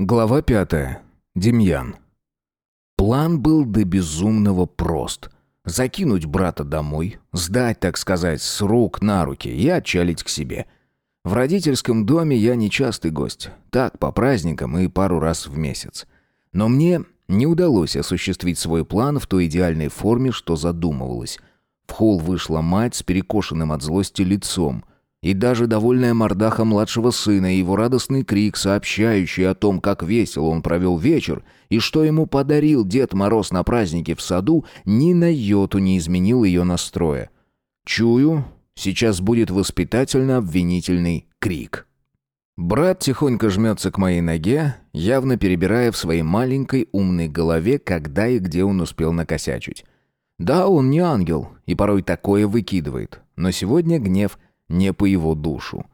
Глава пятая. Демьян. План был до безумного прост. Закинуть брата домой, сдать, так сказать, с рук на руки и отчалить к себе. В родительском доме я нечастый гость. Так, по праздникам и пару раз в месяц. Но мне не удалось осуществить свой план в той идеальной форме, что задумывалось. В холл вышла мать с перекошенным от злости лицом. И даже довольная мордаха младшего сына и его радостный крик, сообщающий о том, как весело он провел вечер и что ему подарил Дед Мороз на празднике в саду, ни на йоту не изменил ее настроя. Чую, сейчас будет воспитательно-обвинительный крик. Брат тихонько жмется к моей ноге, явно перебирая в своей маленькой умной голове, когда и где он успел накосячить. Да, он не ангел и порой такое выкидывает, но сегодня гнев не по его душу.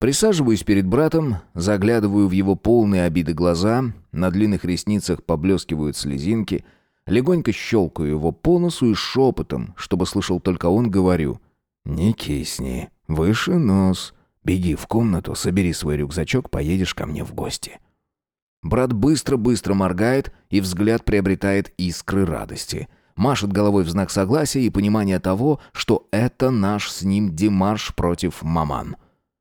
Присаживаюсь перед братом, заглядываю в его полные обиды глаза, на длинных ресницах поблескивают слезинки, легонько щелкаю его по носу и шепотом, чтобы слышал только он, говорю «Не кисни, выше нос, беги в комнату, собери свой рюкзачок, поедешь ко мне в гости». Брат быстро-быстро моргает, и взгляд приобретает искры радости – машет головой в знак согласия и понимания того, что это наш с ним демарш против маман.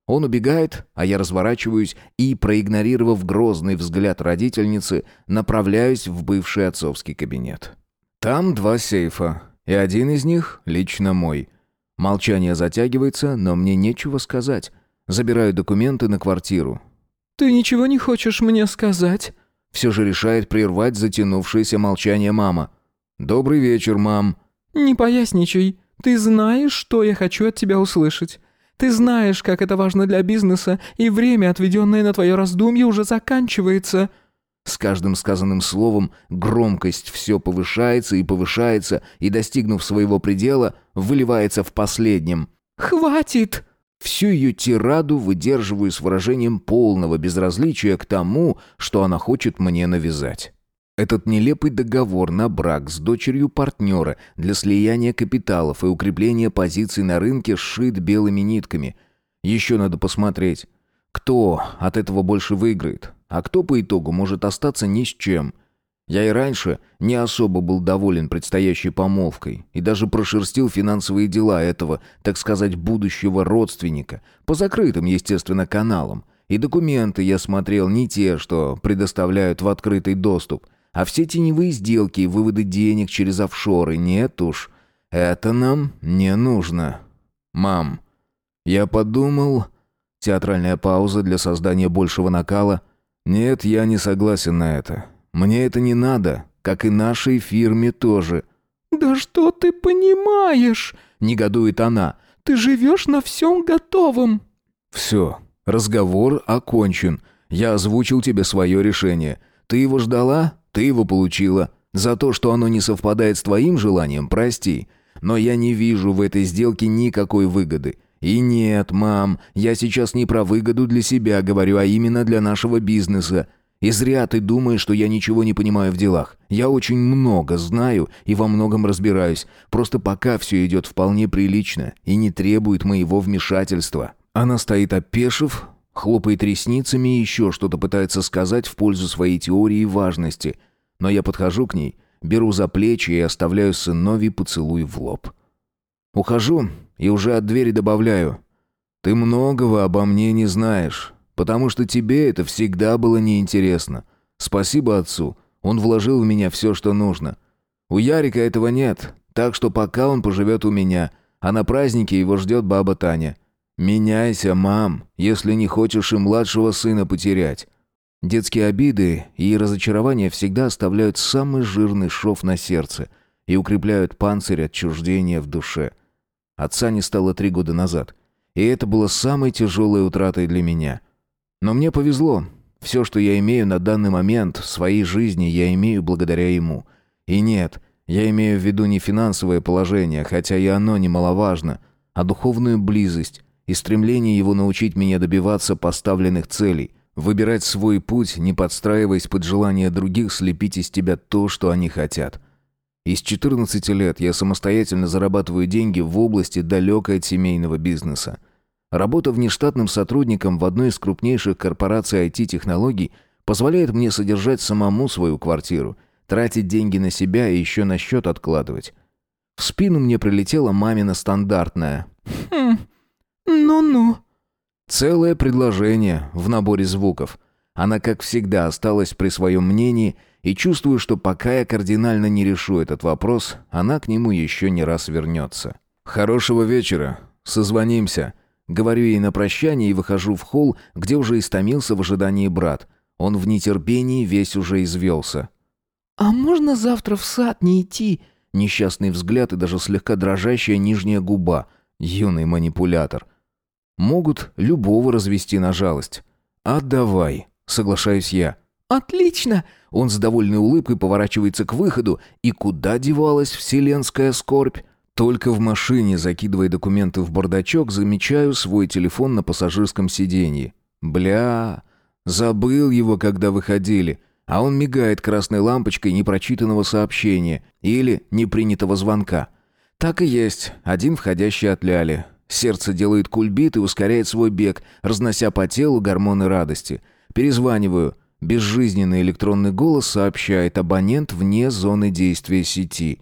Он убегает, а я разворачиваюсь и, проигнорировав грозный взгляд родительницы, направляюсь в бывший отцовский кабинет. Там два сейфа, и один из них лично мой. Молчание затягивается, но мне нечего сказать. Забираю документы на квартиру. «Ты ничего не хочешь мне сказать?» Все же решает прервать затянувшееся молчание мама. «Добрый вечер, мам». «Не поясничай. Ты знаешь, что я хочу от тебя услышать. Ты знаешь, как это важно для бизнеса, и время, отведенное на твое раздумье, уже заканчивается». С каждым сказанным словом громкость все повышается и повышается, и, достигнув своего предела, выливается в последнем. «Хватит!» Всю ее тираду выдерживаю с выражением полного безразличия к тому, что она хочет мне навязать. Этот нелепый договор на брак с дочерью партнера для слияния капиталов и укрепления позиций на рынке сшит белыми нитками. Еще надо посмотреть, кто от этого больше выиграет, а кто по итогу может остаться ни с чем. Я и раньше не особо был доволен предстоящей помолвкой и даже прошерстил финансовые дела этого, так сказать, будущего родственника, по закрытым, естественно, каналам. И документы я смотрел не те, что предоставляют в открытый доступ – а все теневые сделки и выводы денег через офшоры нет уж. Это нам не нужно. Мам, я подумал... Театральная пауза для создания большего накала. Нет, я не согласен на это. Мне это не надо, как и нашей фирме тоже. «Да что ты понимаешь?» — негодует она. «Ты живешь на всем готовом». «Все, разговор окончен. Я озвучил тебе свое решение. Ты его ждала? Ты его получила. За то, что оно не совпадает с твоим желанием, прости. Но я не вижу в этой сделке никакой выгоды. И нет, мам, я сейчас не про выгоду для себя говорю, а именно для нашего бизнеса. И зря ты думаешь, что я ничего не понимаю в делах. Я очень много знаю и во многом разбираюсь. Просто пока все идет вполне прилично и не требует моего вмешательства. Она стоит опешив, хлопает ресницами и еще что-то пытается сказать в пользу своей теории важности – но я подхожу к ней, беру за плечи и оставляю сыновий поцелуй в лоб. Ухожу и уже от двери добавляю. «Ты многого обо мне не знаешь, потому что тебе это всегда было неинтересно. Спасибо отцу, он вложил в меня все, что нужно. У Ярика этого нет, так что пока он поживет у меня, а на празднике его ждет баба Таня. Меняйся, мам, если не хочешь и младшего сына потерять. Детские обиды и разочарования всегда оставляют самый жирный шов на сердце и укрепляют панцирь отчуждения в душе. Отца не стало три года назад, и это было самой тяжелой утратой для меня. Но мне повезло. Все, что я имею на данный момент в своей жизни, я имею благодаря ему. И нет, я имею в виду не финансовое положение, хотя и оно немаловажно, а духовную близость и стремление его научить меня добиваться поставленных целей, Выбирать свой путь, не подстраиваясь под желание других слепить из тебя то, что они хотят. Из 14 лет я самостоятельно зарабатываю деньги в области далекой от семейного бизнеса. Работа внештатным сотрудником в одной из крупнейших корпораций IT-технологий Позволяет мне содержать самому свою квартиру, тратить деньги на себя и еще на счет откладывать. В спину мне прилетела мамина стандартная. «Хм, ну-ну». Целое предложение в наборе звуков. Она, как всегда, осталась при своем мнении, и чувствую, что пока я кардинально не решу этот вопрос, она к нему еще не раз вернется. «Хорошего вечера. Созвонимся». Говорю ей на прощание и выхожу в холл, где уже истомился в ожидании брат. Он в нетерпении весь уже извелся. «А можно завтра в сад не идти?» Несчастный взгляд и даже слегка дрожащая нижняя губа. Юный манипулятор. Могут любого развести на жалость. «Отдавай», — соглашаюсь я. «Отлично!» Он с довольной улыбкой поворачивается к выходу. И куда девалась вселенская скорбь? Только в машине, закидывая документы в бардачок, замечаю свой телефон на пассажирском сиденье. Бля, забыл его, когда выходили. А он мигает красной лампочкой непрочитанного сообщения или непринятого звонка. Так и есть, один входящий от Ляли. Сердце делает кульбит и ускоряет свой бег, разнося по телу гормоны радости. Перезваниваю. Безжизненный электронный голос сообщает абонент вне зоны действия сети.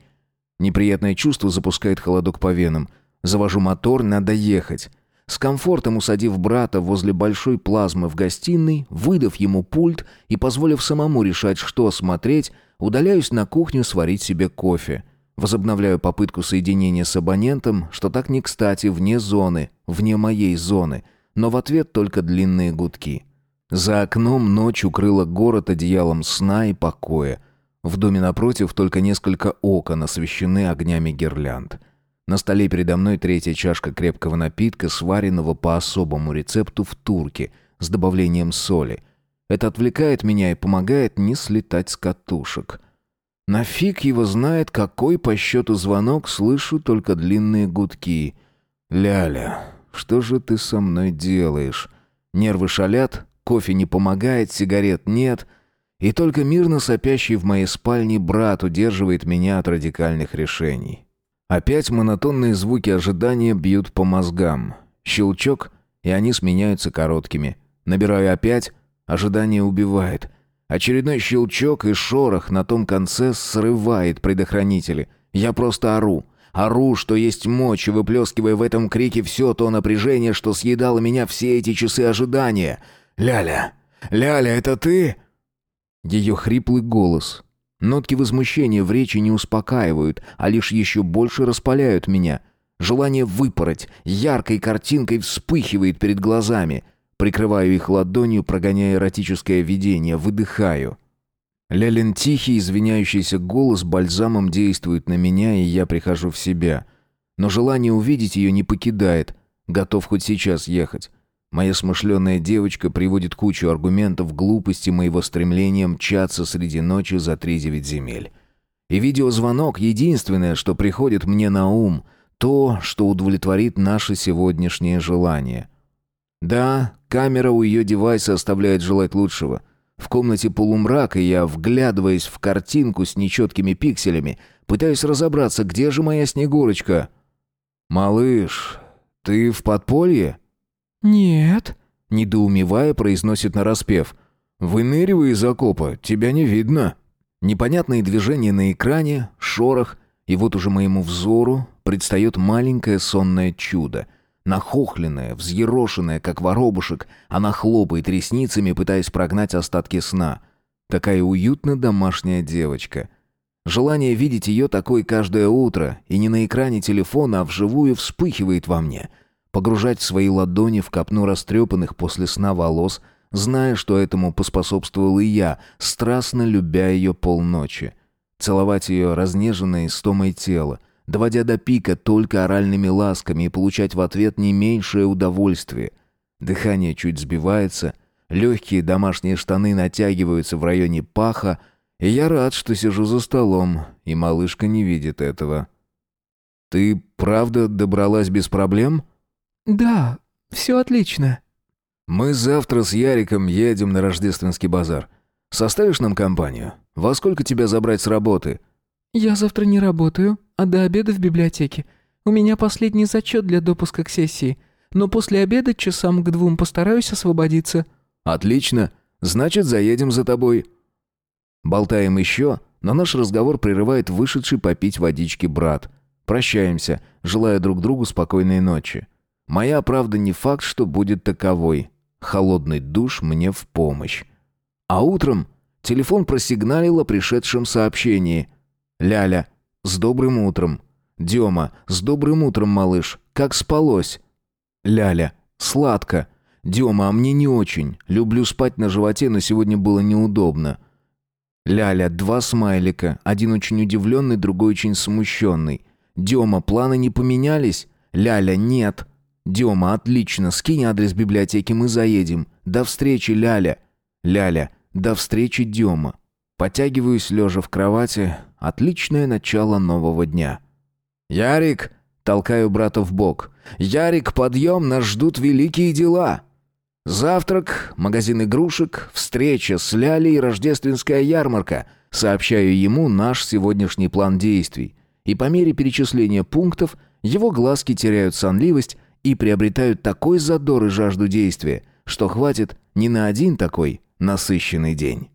Неприятное чувство запускает холодок по венам. Завожу мотор, надо ехать. С комфортом усадив брата возле большой плазмы в гостиной, выдав ему пульт и позволив самому решать, что смотреть, удаляюсь на кухню сварить себе кофе. Возобновляю попытку соединения с абонентом, что так не кстати, вне зоны, вне моей зоны, но в ответ только длинные гудки. За окном ночь укрыла город одеялом сна и покоя. В доме напротив только несколько окон освещены огнями гирлянд. На столе передо мной третья чашка крепкого напитка, сваренного по особому рецепту в турке, с добавлением соли. Это отвлекает меня и помогает не слетать с катушек. Нафиг его знает, какой по счету звонок, слышу только длинные гудки. «Ляля, что же ты со мной делаешь?» Нервы шалят, кофе не помогает, сигарет нет, и только мирно сопящий в моей спальне брат удерживает меня от радикальных решений. Опять монотонные звуки ожидания бьют по мозгам. Щелчок, и они сменяются короткими. Набираю опять, ожидание убивает. Очередной щелчок и шорох на том конце срывает предохранители. Я просто ору. Ору, что есть мочь, выплескивая в этом крике все то напряжение, что съедало меня все эти часы ожидания. «Ляля! Ляля, это ты?» Ее хриплый голос, Нотки возмущения в речи не успокаивают, а лишь еще больше распаляют меня. Желание выпороть яркой картинкой вспыхивает перед глазами. Прикрываю их ладонью, прогоняя эротическое видение, выдыхаю. Лялин тихий, извиняющийся голос бальзамом действует на меня, и я прихожу в себя. Но желание увидеть ее не покидает. Готов хоть сейчас ехать. Моя смышленая девочка приводит кучу аргументов глупости моего стремления мчаться среди ночи за три девять земель. И видеозвонок — единственное, что приходит мне на ум, то, что удовлетворит наше сегодняшнее желание. Да, камера у ее девайса оставляет желать лучшего. В комнате полумрак, и я, вглядываясь в картинку с нечеткими пикселями, пытаюсь разобраться, где же моя Снегурочка. «Малыш, ты в подполье?» «Нет», — недоумевая, произносит нараспев. «Выныривай из окопа, тебя не видно». Непонятные движения на экране, шорох, и вот уже моему взору предстает маленькое сонное чудо. Нахохленное, взъерошенное, как воробушек, она хлопает ресницами, пытаясь прогнать остатки сна. Такая уютно домашняя девочка. Желание видеть ее такой каждое утро, и не на экране телефона, а вживую вспыхивает во мне — погружать свои ладони в копну растрепанных после сна волос, зная, что этому поспособствовал и я, страстно любя ее полночи. Целовать ее разнеженное стомой тело, доводя до пика только оральными ласками и получать в ответ не меньшее удовольствие. Дыхание чуть сбивается, легкие домашние штаны натягиваются в районе паха, и я рад, что сижу за столом, и малышка не видит этого. «Ты правда добралась без проблем?» «Да, все отлично». «Мы завтра с Яриком едем на рождественский базар. Составишь нам компанию? Во сколько тебя забрать с работы?» «Я завтра не работаю, а до обеда в библиотеке. У меня последний зачет для допуска к сессии. Но после обеда часам к двум постараюсь освободиться». «Отлично. Значит, заедем за тобой». Болтаем еще, но наш разговор прерывает вышедший попить водички брат. Прощаемся, желая друг другу спокойной ночи. Моя правда не факт, что будет таковой. Холодный душ мне в помощь. А утром телефон просигналил о пришедшем сообщении. «Ляля, с добрым утром». «Дема, с добрым утром, малыш. Как спалось?» «Ляля, сладко». «Дема, а мне не очень. Люблю спать на животе, но сегодня было неудобно». Ляля, два смайлика. Один очень удивленный, другой очень смущенный. «Дема, планы не поменялись?» «Ляля, нет». «Дема, отлично. Скинь адрес библиотеки, мы заедем. До встречи, Ляля». «Ляля, до встречи, Дема». Потягиваюсь, лежа в кровати. Отличное начало нового дня. «Ярик!» — толкаю брата в бок. «Ярик, подъем, нас ждут великие дела!» «Завтрак, магазин игрушек, встреча с Лялей и рождественская ярмарка», сообщаю ему наш сегодняшний план действий. И по мере перечисления пунктов его глазки теряют сонливость и приобретают такой задор и жажду действия, что хватит не на один такой насыщенный день.